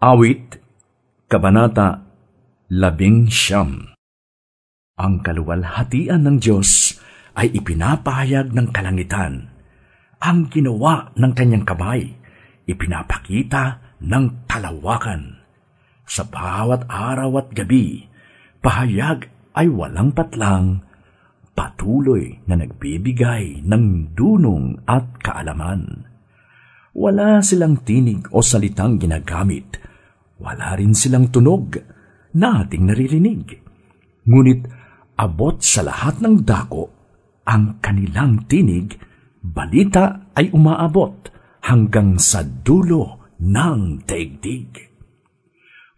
Awit, Kabanata, Labing Siyam Ang kaluwalhatian ng Diyos ay ipinapahayag ng kalangitan. Ang ginawa ng kanyang kamay, ipinapakita ng kalawakan. Sa bawat araw at gabi, pahayag ay walang patlang, patuloy na nagbibigay ng dunong at kaalaman. Wala silang tinig o salitang ginagamit. Wala rin silang tunog na ating naririnig. Ngunit abot sa lahat ng dako ang kanilang tinig, balita ay umaabot hanggang sa dulo ng daigdig.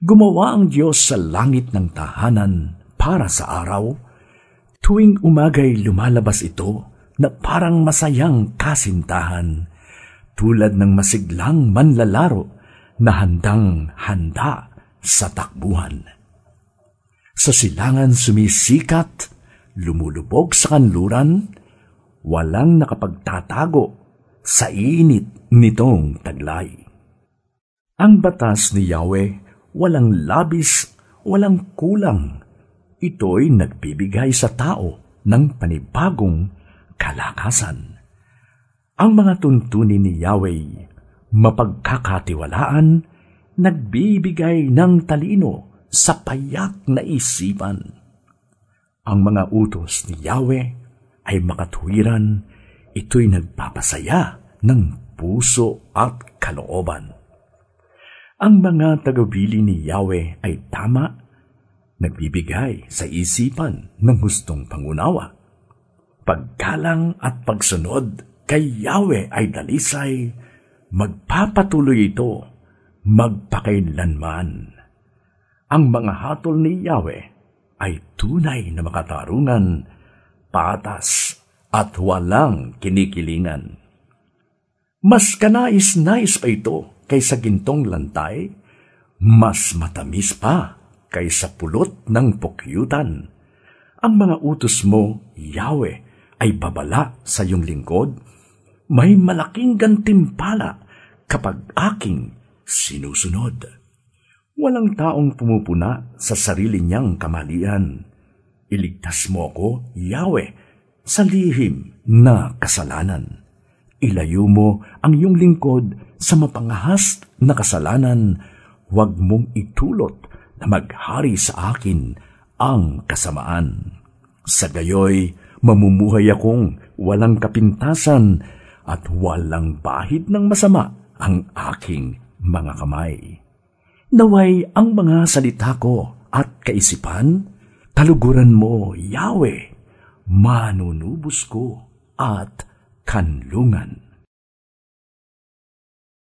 Gumawa ang Diyos sa langit ng tahanan para sa araw, tuwing umagay lumalabas ito na parang masayang kasintahan, tulad ng masiglang manlalaro na handang handa sa takbuhan. Sa silangan sumisikat, lumulubog sa kanluran, walang nakapagtatago sa init nitong taglay. Ang batas ni Yahweh walang labis, walang kulang. Ito'y nagbibigay sa tao ng panibagong kalakasan. Ang mga tuntunin ni Yahweh, mapagkakatiwalaan, nagbibigay ng talino sa payak na isipan. Ang mga utos ni Yahweh ay makatuwiran, ito'y nagpapasaya ng puso at kalooban. Ang mga tagabili ni Yahweh ay tama, nagbibigay sa isipan ng hustong pangunawa. Paggalang at pagsunod kay Yahweh ay dalisay, magpapatuloy ito magpakailanman. Ang mga hatol ni Yahweh ay tunay na makatarungan, patas at walang kinikilingan. Mas kanais-nais pa ito kaysa gintong lantay, mas matamis pa kaysa pulot ng pukyutan. Ang mga utos mo, Yahweh, ay babala sa iyong lingkod. May malaking gantimpala kapag aking sinusunod. Walang taong pumupuna sa sarili niyang kamalian. Iligtas mo ako, Yahweh, sa lihim na kasalanan. Ilayo mo ang iyong lingkod sa mapangahas na kasalanan. Huwag mong itulot na maghari sa akin ang kasamaan. Sa gayoy, mamumuhay akong walang kapintasan at walang bahid ng masama ang aking mga kamay. Naway ang mga salita ko at kaisipan, taluguran mo, Yahweh, manunubos ko at kanlungan.